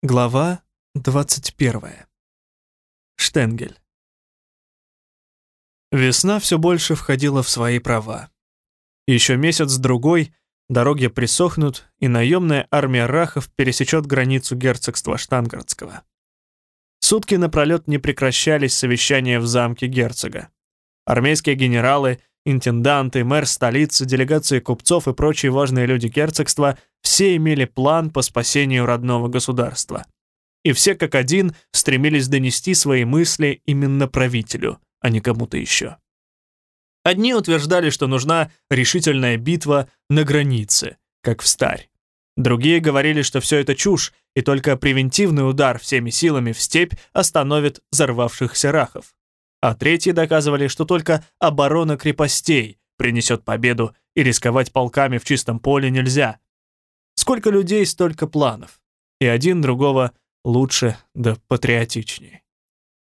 Глава 21. Штенгель. Весна все больше входила в свои права. Еще месяц-другой дороги присохнут, и наемная армия рахов пересечет границу герцогства Штангардского. Сутки напролет не прекращались совещания в замке герцога. Армейские генералы, интенданты, мэр столицы, делегации купцов и прочие важные люди герцогства все имели план по спасению родного государства. И все как один стремились донести свои мысли именно правителю, а не кому-то еще. Одни утверждали, что нужна решительная битва на границе, как в старь. Другие говорили, что все это чушь, и только превентивный удар всеми силами в степь остановит взорвавшихся рахов. А третьи доказывали, что только оборона крепостей принесет победу, и рисковать полками в чистом поле нельзя, Сколько людей, столько планов. И один другого лучше да патриотичнее.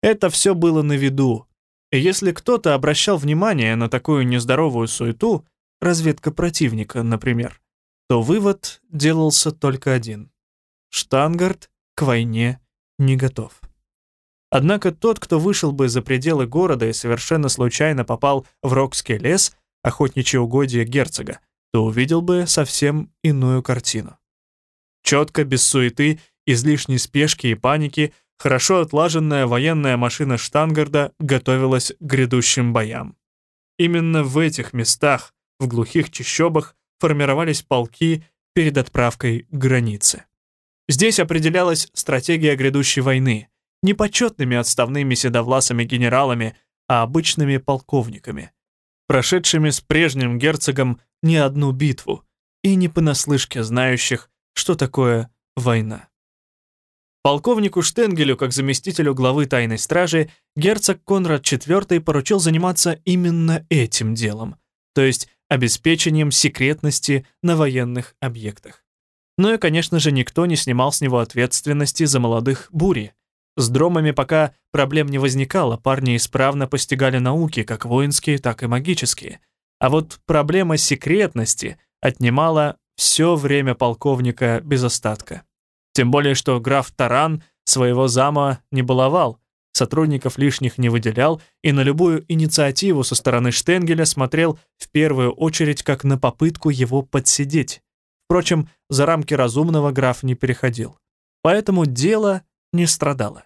Это все было на виду. И если кто-то обращал внимание на такую нездоровую суету, разведка противника, например, то вывод делался только один. Штангард к войне не готов. Однако тот, кто вышел бы за пределы города и совершенно случайно попал в Рокский лес, охотничье угодье герцога, то увидел бы совсем иную картину. Четко, без суеты, излишней спешки и паники, хорошо отлаженная военная машина Штангарда готовилась к грядущим боям. Именно в этих местах, в глухих чащобах, формировались полки перед отправкой к границе. Здесь определялась стратегия грядущей войны, не почетными отставными седовласыми генералами, а обычными полковниками, прошедшими с прежним герцогом не одну битву и не понаслышке знающих, что такое война. Полковнику Штенгелю, как заместителю главы тайной стражи, герцог Конрад IV поручил заниматься именно этим делом, то есть обеспечением секретности на военных объектах. Ну и, конечно же, никто не снимал с него ответственности за молодых бури. С дромами пока проблем не возникало, парни исправно постигали науки, как воинские, так и магические. А вот проблема секретности отнимала все время полковника без остатка. Тем более, что граф Таран своего зама не баловал, сотрудников лишних не выделял и на любую инициативу со стороны Штенгеля смотрел в первую очередь как на попытку его подсидеть. Впрочем, за рамки разумного граф не переходил. Поэтому дело не страдало.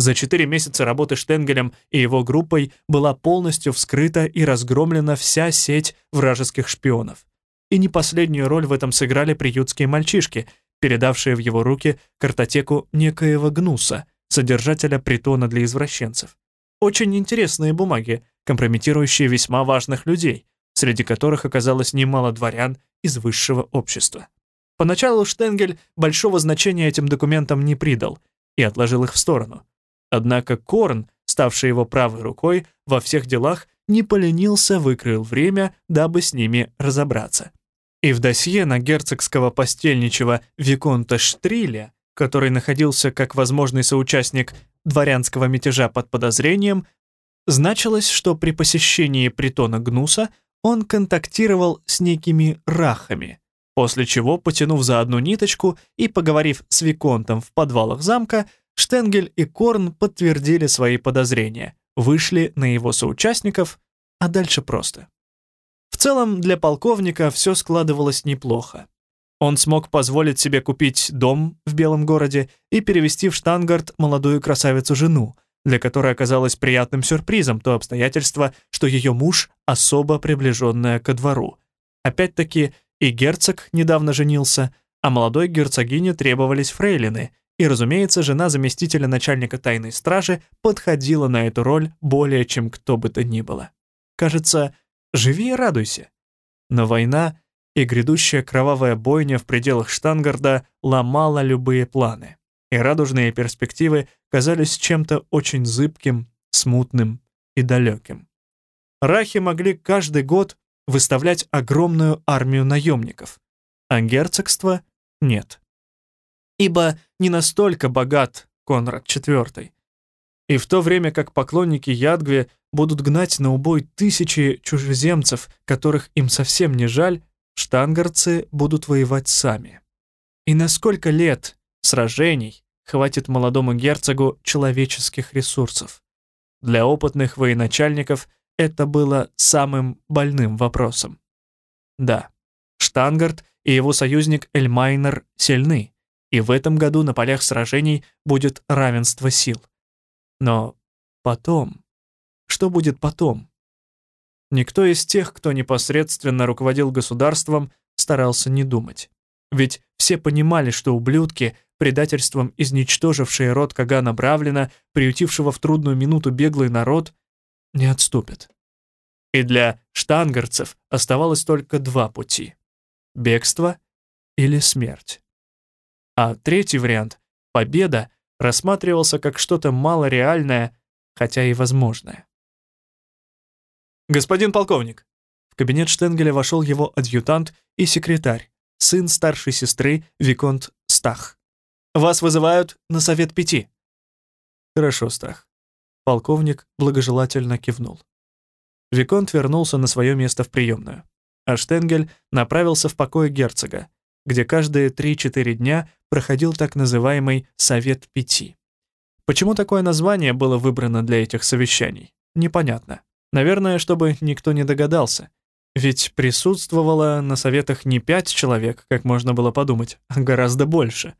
За четыре месяца работы Штенгелем и его группой была полностью вскрыта и разгромлена вся сеть вражеских шпионов. И не последнюю роль в этом сыграли приютские мальчишки, передавшие в его руки картотеку некоего Гнуса, содержателя притона для извращенцев. Очень интересные бумаги, компрометирующие весьма важных людей, среди которых оказалось немало дворян из высшего общества. Поначалу Штенгель большого значения этим документам не придал и отложил их в сторону. Однако Корн, ставший его правой рукой, во всех делах не поленился, выкроил время, дабы с ними разобраться. И в досье на герцогского постельничего Виконта Штриля, который находился как возможный соучастник дворянского мятежа под подозрением, значилось, что при посещении притона Гнуса он контактировал с некими рахами, после чего, потянув за одну ниточку и поговорив с Виконтом в подвалах замка, Штенгель и Корн подтвердили свои подозрения, вышли на его соучастников, а дальше просто. В целом, для полковника все складывалось неплохо. Он смог позволить себе купить дом в Белом городе и перевести в Штангарт молодую красавицу-жену, для которой оказалось приятным сюрпризом то обстоятельство, что ее муж особо приближенная ко двору. Опять-таки, и герцог недавно женился, а молодой герцогине требовались фрейлины, и, разумеется, жена заместителя начальника тайной стражи подходила на эту роль более чем кто бы то ни было. Кажется, живи и радуйся. Но война и грядущая кровавая бойня в пределах Штангарда ломала любые планы, и радужные перспективы казались чем-то очень зыбким, смутным и далеким. Рахи могли каждый год выставлять огромную армию наемников, а герцогства — нет ибо не настолько богат Конрад IV. И в то время как поклонники Ядгве будут гнать на убой тысячи чужеземцев, которых им совсем не жаль, штангарцы будут воевать сами. И на сколько лет сражений, хватит молодому герцогу человеческих ресурсов. Для опытных военачальников это было самым больным вопросом. Да, Штангарт и его союзник Эльмайнер сильны, и в этом году на полях сражений будет равенство сил. Но потом... Что будет потом? Никто из тех, кто непосредственно руководил государством, старался не думать. Ведь все понимали, что ублюдки, предательством изничтожившие род Кагана Бравлина, приютившего в трудную минуту беглый народ, не отступят. И для штангарцев оставалось только два пути — бегство или смерть. А третий вариант — победа — рассматривался как что-то малореальное, хотя и возможное. «Господин полковник!» В кабинет Штенгеля вошел его адъютант и секретарь, сын старшей сестры Виконт Стах. «Вас вызывают на совет пяти». «Хорошо, Стах». Полковник благожелательно кивнул. Виконт вернулся на свое место в приемную, а Штенгель направился в покой герцога, где каждые 3-4 дня проходил так называемый «Совет пяти». Почему такое название было выбрано для этих совещаний? Непонятно. Наверное, чтобы никто не догадался. Ведь присутствовало на советах не пять человек, как можно было подумать, а гораздо больше.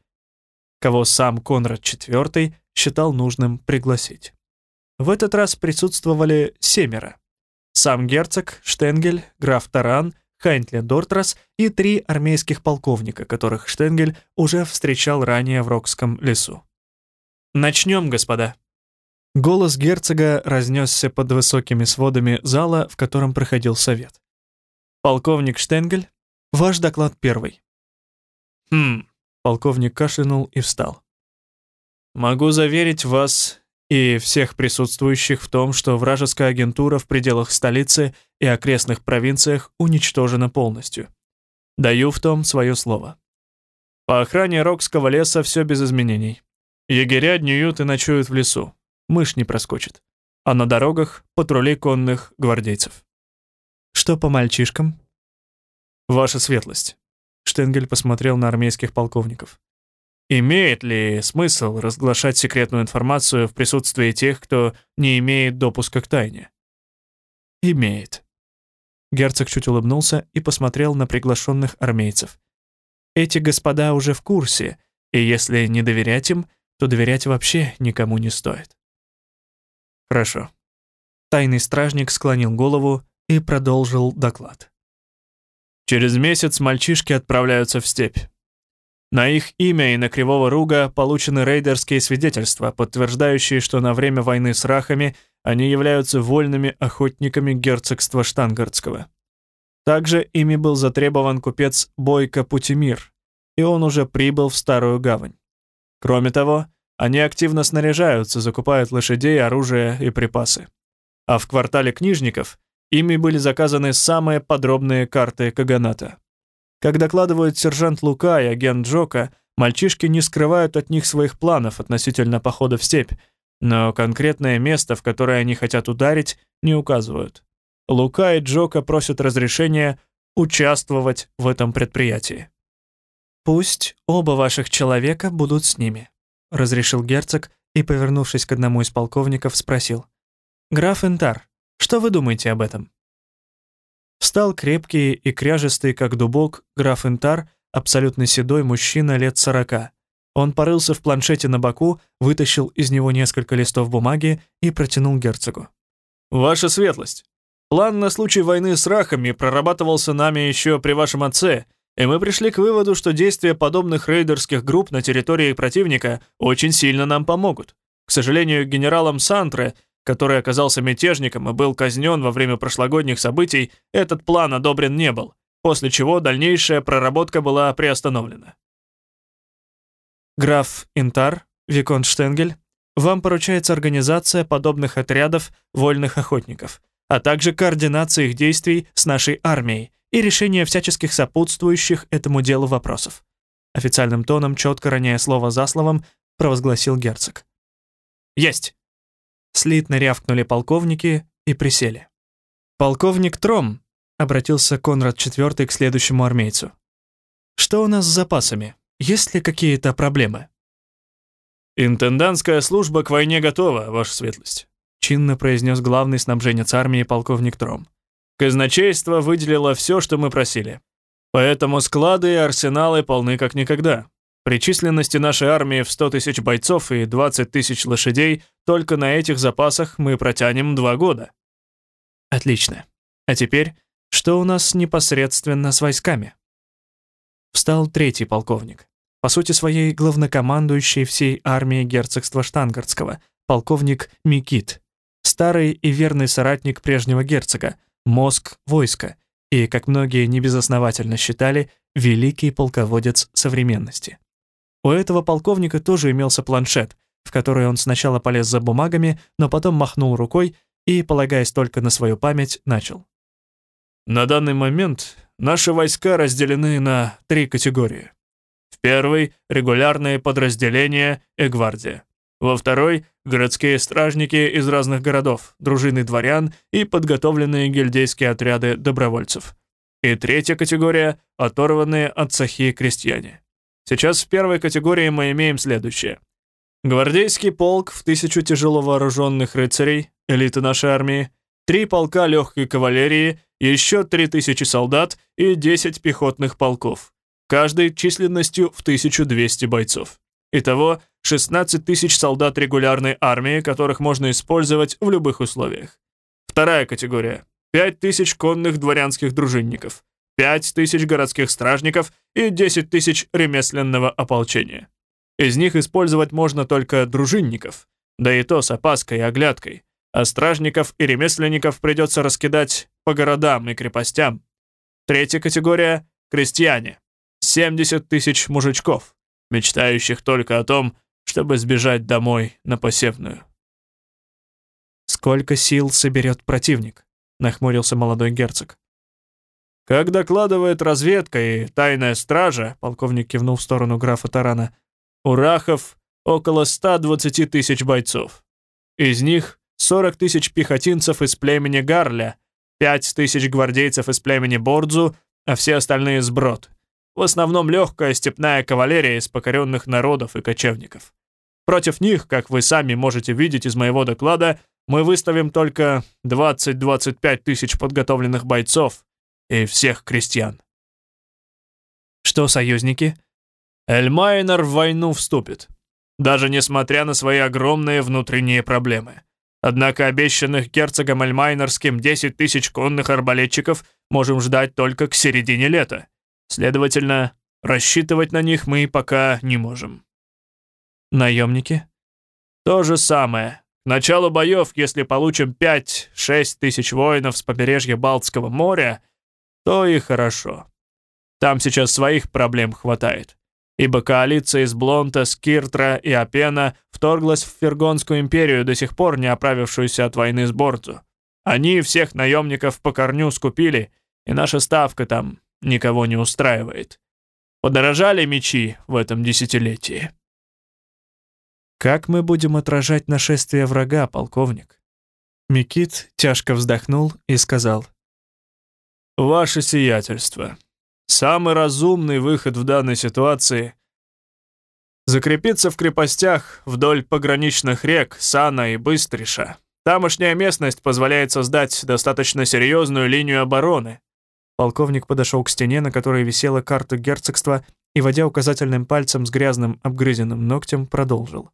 Кого сам Конрад IV считал нужным пригласить. В этот раз присутствовали семеро. Сам герцог, Штенгель, граф Таран, Хайнтле Дортрас и три армейских полковника, которых Штенгель уже встречал ранее в Рокском лесу. «Начнем, господа», Голос герцога разнесся под высокими сводами зала, в котором проходил совет. «Полковник Штенгель, ваш доклад первый». «Хм...» — полковник кашлянул и встал. «Могу заверить вас и всех присутствующих в том, что вражеская агентура в пределах столицы и окрестных провинциях уничтожена полностью. Даю в том свое слово. По охране Рокского леса все без изменений. Егеря днюют и ночуют в лесу мышь не проскочит. А на дорогах патрули конных гвардейцев. Что по мальчишкам? Ваша светлость. Штенгель посмотрел на армейских полковников. Имеет ли смысл разглашать секретную информацию в присутствии тех, кто не имеет допуска к тайне? Имеет. Герцог чуть улыбнулся и посмотрел на приглашенных армейцев. Эти господа уже в курсе, и если не доверять им, то доверять вообще никому не стоит. Хорошо. Тайный стражник склонил голову и продолжил доклад. Через месяц мальчишки отправляются в степь. На их имя и на Кривого Руга получены рейдерские свидетельства, подтверждающие, что на время войны с рахами они являются вольными охотниками герцогства Штангардского. Также ими был затребован купец Бойко Путимир, и он уже прибыл в Старую Гавань. Кроме того, они активно снаряжаются, закупают лошадей, оружие и припасы. А в квартале книжников ими были заказаны самые подробные карты Каганата. Как докладывают сержант Лука и агент Джока, мальчишки не скрывают от них своих планов относительно похода в степь, но конкретное место, в которое они хотят ударить, не указывают. Лука и Джока просят разрешения участвовать в этом предприятии. «Пусть оба ваших человека будут с ними», — разрешил герцог и, повернувшись к одному из полковников, спросил. «Граф Энтар, что вы думаете об этом?» Встал крепкий и кряжестый, как дубок, граф Энтар, абсолютно седой мужчина лет сорока. Он порылся в планшете на боку, вытащил из него несколько листов бумаги и протянул герцогу. «Ваша светлость, план на случай войны с рахами прорабатывался нами еще при вашем отце, и мы пришли к выводу, что действия подобных рейдерских групп на территории противника очень сильно нам помогут. К сожалению, генералом Сантре, который оказался мятежником и был казнен во время прошлогодних событий, этот план одобрен не был, после чего дальнейшая проработка была приостановлена. Граф Интар, Виконт Штенгель, вам поручается организация подобных отрядов вольных охотников, а также координация их действий с нашей армией, и решение всяческих сопутствующих этому делу вопросов. Официальным тоном, четко роняя слово за словом, провозгласил герцог. «Есть!» Слитно рявкнули полковники и присели. «Полковник Тром», — обратился Конрад IV к следующему армейцу. «Что у нас с запасами? Есть ли какие-то проблемы?» «Интендантская служба к войне готова, ваша светлость», чинно произнес главный снабженец армии полковник Тром. «Казначейство выделило все, что мы просили. Поэтому склады и арсеналы полны как никогда. При численности нашей армии в 100 тысяч бойцов и 20 тысяч лошадей только на этих запасах мы протянем два года». «Отлично. А теперь, что у нас непосредственно с войсками?» Встал третий полковник. По сути своей главнокомандующий всей армией герцогства Штангардского, полковник Микит, старый и верный соратник прежнего герцога, мозг войска и, как многие небезосновательно считали, великий полководец современности. У этого полковника тоже имелся планшет, в который он сначала полез за бумагами, но потом махнул рукой и, полагаясь только на свою память, начал. На данный момент наши войска разделены на три категории. В первой — регулярные подразделения и гвардия. Во второй — городские стражники из разных городов, дружины дворян и подготовленные гильдейские отряды добровольцев. И третья категория — оторванные от сахи крестьяне. Сейчас в первой категории мы имеем следующее. Гвардейский полк в тысячу тяжело вооруженных рыцарей, элиты нашей армии, три полка легкой кавалерии, еще три тысячи солдат и 10 пехотных полков, каждый численностью в 1200 бойцов. Итого 16 тысяч солдат регулярной армии, которых можно использовать в любых условиях. Вторая категория — 5 тысяч конных дворянских дружинников, 5 тысяч городских стражников и 10 тысяч ремесленного ополчения. Из них использовать можно только дружинников, да и то с опаской и оглядкой, а стражников и ремесленников придется раскидать по городам и крепостям. Третья категория — крестьяне. 70 тысяч мужичков, мечтающих только о том, чтобы сбежать домой на посевную. «Сколько сил соберет противник?» — нахмурился молодой герцог. «Как докладывает разведка и тайная стража», — полковник кивнул в сторону графа Тарана, «у Рахов около 120 тысяч бойцов. Из них 40 тысяч пехотинцев из племени Гарля, 5 тысяч гвардейцев из племени Бордзу, а все остальные сброд. В основном легкая степная кавалерия из покоренных народов и кочевников. Против них, как вы сами можете видеть из моего доклада, мы выставим только 20-25 тысяч подготовленных бойцов и всех крестьян. Что союзники? Эльмайнер в войну вступит, даже несмотря на свои огромные внутренние проблемы. Однако обещанных герцогом Эльмайнерским 10 тысяч конных арбалетчиков можем ждать только к середине лета. Следовательно, рассчитывать на них мы пока не можем. Наемники? То же самое. К началу боев, если получим 5-6 тысяч воинов с побережья Балтского моря, то и хорошо. Там сейчас своих проблем хватает ибо коалиция из Блонта, Скиртра и Апена вторглась в Фергонскую империю, до сих пор не оправившуюся от войны с Борцу. Они всех наемников по корню скупили, и наша ставка там никого не устраивает. Подорожали мечи в этом десятилетии. «Как мы будем отражать нашествие врага, полковник?» Микит тяжко вздохнул и сказал. «Ваше сиятельство, Самый разумный выход в данной ситуации — закрепиться в крепостях вдоль пограничных рек Сана и Быстриша. Тамошняя местность позволяет создать достаточно серьезную линию обороны. Полковник подошел к стене, на которой висела карта герцогства, и, водя указательным пальцем с грязным обгрызенным ногтем, продолжил.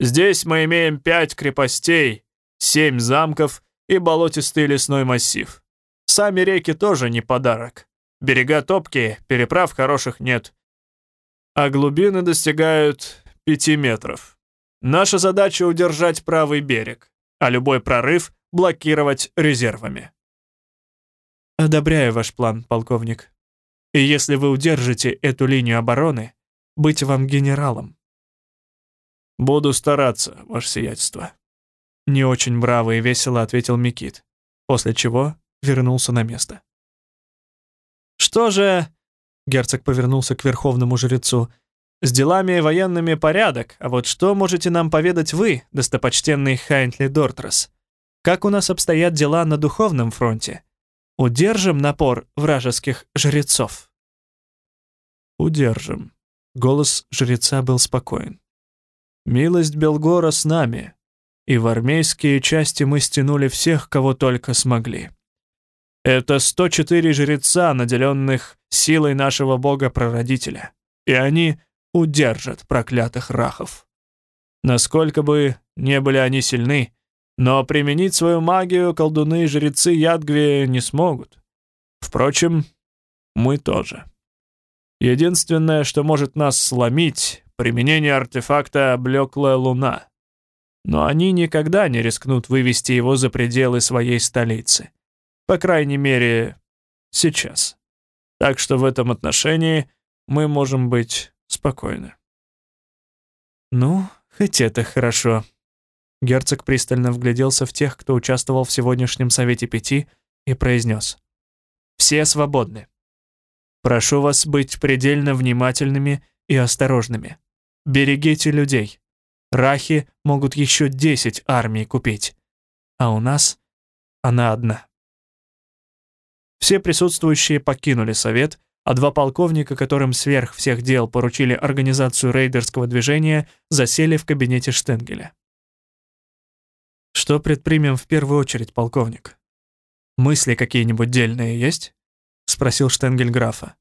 «Здесь мы имеем пять крепостей, семь замков и болотистый лесной массив. Сами реки тоже не подарок. Берега топкие, переправ хороших нет. А глубины достигают пяти метров. Наша задача — удержать правый берег, а любой прорыв — блокировать резервами. Одобряю ваш план, полковник. И если вы удержите эту линию обороны, быть вам генералом. Буду стараться, ваше сиятельство. Не очень браво и весело ответил Микит, после чего вернулся на место. «Что же...» — герцог повернулся к верховному жрецу. «С делами военными порядок, а вот что можете нам поведать вы, достопочтенный Хайнтли Дортрас? Как у нас обстоят дела на духовном фронте? Удержим напор вражеских жрецов?» «Удержим». Голос жреца был спокоен. Милость Белгора с нами, и в армейские части мы стянули всех, кого только смогли. Это 104 жреца, наделенных силой нашего бога-прародителя, и они удержат проклятых рахов. Насколько бы не были они сильны, но применить свою магию колдуны и жрецы Ядгви не смогут. Впрочем, мы тоже. Единственное, что может нас сломить, применение артефакта «Блеклая луна». Но они никогда не рискнут вывести его за пределы своей столицы. По крайней мере, сейчас. Так что в этом отношении мы можем быть спокойны. «Ну, хоть это хорошо». Герцог пристально вгляделся в тех, кто участвовал в сегодняшнем Совете Пяти, и произнес. «Все свободны. Прошу вас быть предельно внимательными и осторожными. Берегите людей. Рахи могут еще десять армий купить. А у нас она одна». Все присутствующие покинули совет, а два полковника, которым сверх всех дел поручили организацию рейдерского движения, засели в кабинете Штенгеля. «Что предпримем в первую очередь, полковник? Мысли какие-нибудь дельные есть?» — спросил Штенгель графа.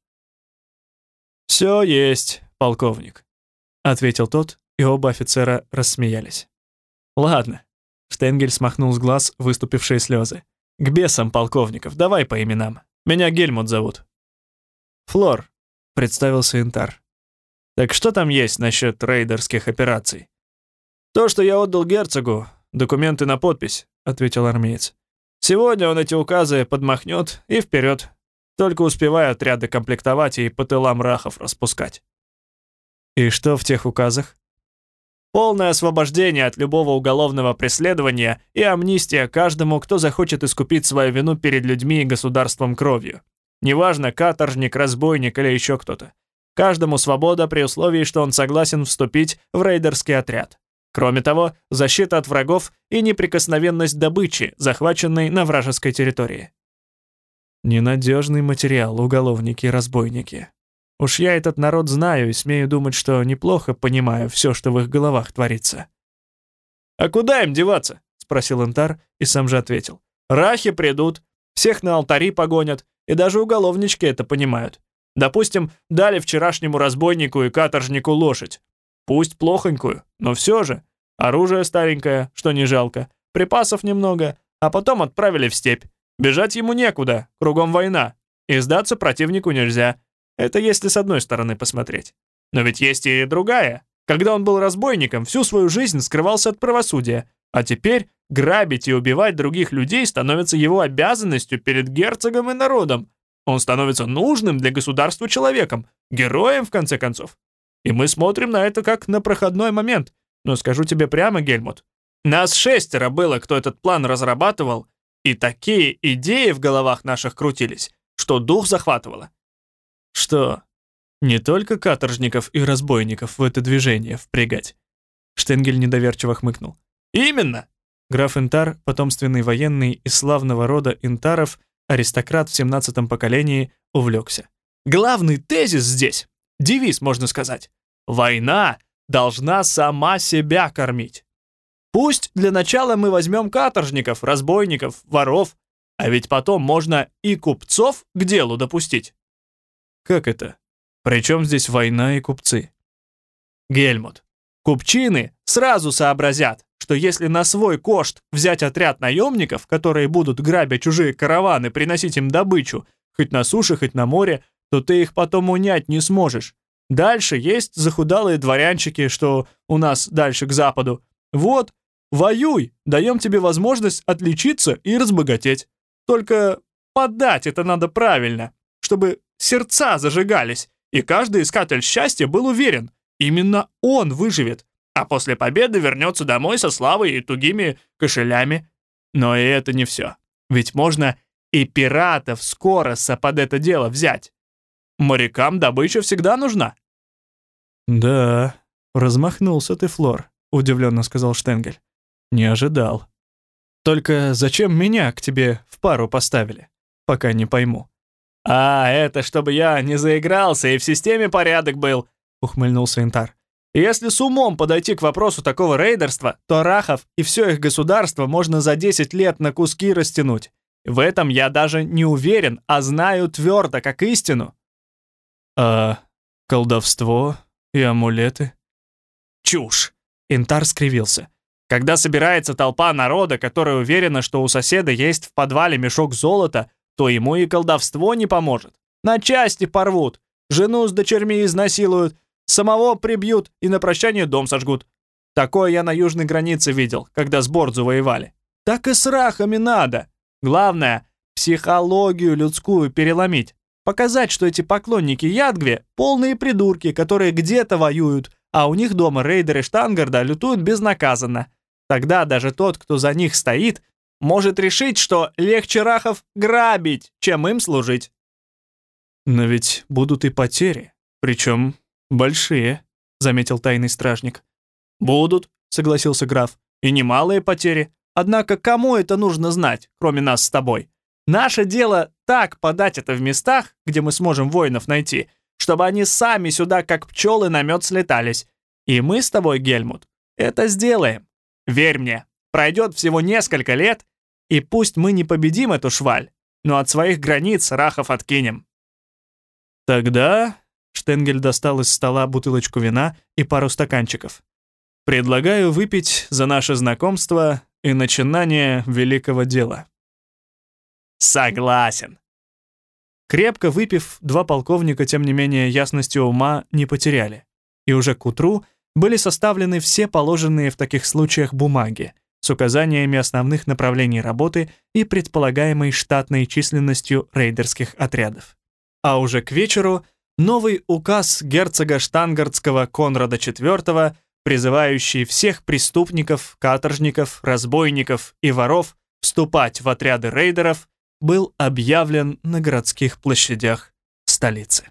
«Все есть, полковник», — ответил тот, и оба офицера рассмеялись. «Ладно», — Штенгель смахнул с глаз выступившие слезы. «К бесам полковников, давай по именам. Меня Гельмут зовут». «Флор», — представился Интар. «Так что там есть насчет рейдерских операций?» «То, что я отдал герцогу, документы на подпись», — ответил армеец. «Сегодня он эти указы подмахнет и вперед, только успевая отряды комплектовать и по тылам рахов распускать». «И что в тех указах?» Полное освобождение от любого уголовного преследования и амнистия каждому, кто захочет искупить свою вину перед людьми и государством кровью. Неважно, каторжник, разбойник или еще кто-то. Каждому свобода при условии, что он согласен вступить в рейдерский отряд. Кроме того, защита от врагов и неприкосновенность добычи, захваченной на вражеской территории. Ненадежный материал, уголовники и разбойники. Уж я этот народ знаю и смею думать, что неплохо понимаю все, что в их головах творится. «А куда им деваться?» — спросил Интар и сам же ответил. «Рахи придут, всех на алтари погонят, и даже уголовнички это понимают. Допустим, дали вчерашнему разбойнику и каторжнику лошадь. Пусть плохонькую, но все же. Оружие старенькое, что не жалко, припасов немного, а потом отправили в степь. Бежать ему некуда, кругом война. И сдаться противнику нельзя. Это если с одной стороны посмотреть. Но ведь есть и другая. Когда он был разбойником, всю свою жизнь скрывался от правосудия, а теперь грабить и убивать других людей становится его обязанностью перед герцогом и народом. Он становится нужным для государства человеком, героем, в конце концов. И мы смотрим на это как на проходной момент. Но скажу тебе прямо, Гельмут, нас шестеро было, кто этот план разрабатывал, и такие идеи в головах наших крутились, что дух захватывало. Что, не только каторжников и разбойников в это движение впрягать? Штенгель недоверчиво хмыкнул. Именно! Граф Интар, потомственный военный из славного рода Интаров, аристократ в 17-м поколении, увлекся. Главный тезис здесь, девиз, можно сказать. Война должна сама себя кормить. Пусть для начала мы возьмем каторжников, разбойников, воров, а ведь потом можно и купцов к делу допустить. Как это? Причем здесь война и купцы? Гельмут, купчины сразу сообразят, что если на свой кошт взять отряд наемников, которые будут грабить чужие караваны, приносить им добычу, хоть на суше, хоть на море, то ты их потом унять не сможешь. Дальше есть захудалые дворянчики, что у нас дальше к западу. Вот, воюй, даем тебе возможность отличиться и разбогатеть. Только подать это надо правильно, чтобы сердца зажигались, и каждый искатель счастья был уверен, именно он выживет, а после победы вернется домой со славой и тугими кошелями. Но и это не все. Ведь можно и пиратов скоро под это дело взять. Морякам добыча всегда нужна. «Да, размахнулся ты, Флор», — удивленно сказал Штенгель. «Не ожидал. Только зачем меня к тебе в пару поставили? Пока не пойму». «А, это чтобы я не заигрался и в системе порядок был», — ухмыльнулся Интар. Если с умом подойти к вопросу такого рейдерства, то Рахов и все их государство можно за 10 лет на куски растянуть. В этом я даже не уверен, а знаю твердо, как истину. А колдовство и амулеты? Чушь. Интар скривился. Когда собирается толпа народа, которая уверена, что у соседа есть в подвале мешок золота, то ему и колдовство не поможет. На части порвут, жену с дочерьми изнасилуют, самого прибьют и на прощание дом сожгут. Такое я на южной границе видел, когда с Бордзу воевали. Так и с рахами надо. Главное, психологию людскую переломить. Показать, что эти поклонники Ядгве — полные придурки, которые где-то воюют, а у них дома рейдеры Штангарда лютуют безнаказанно. Тогда даже тот, кто за них стоит, может решить, что легче рахов грабить, чем им служить. Но ведь будут и потери, причем большие, заметил тайный стражник. Будут, согласился граф, и немалые потери. Однако кому это нужно знать, кроме нас с тобой? Наше дело так подать это в местах, где мы сможем воинов найти, чтобы они сами сюда, как пчелы, на мед слетались. И мы с тобой, Гельмут, это сделаем. Верь мне, пройдет всего несколько лет, и пусть мы не победим эту шваль, но от своих границ рахов откинем. Тогда Штенгель достал из стола бутылочку вина и пару стаканчиков. Предлагаю выпить за наше знакомство и начинание великого дела. Согласен. Крепко выпив, два полковника, тем не менее, ясности ума не потеряли. И уже к утру были составлены все положенные в таких случаях бумаги с указаниями основных направлений работы и предполагаемой штатной численностью рейдерских отрядов. А уже к вечеру новый указ герцога Штангардского Конрада IV, призывающий всех преступников, каторжников, разбойников и воров вступать в отряды рейдеров, был объявлен на городских площадях столицы.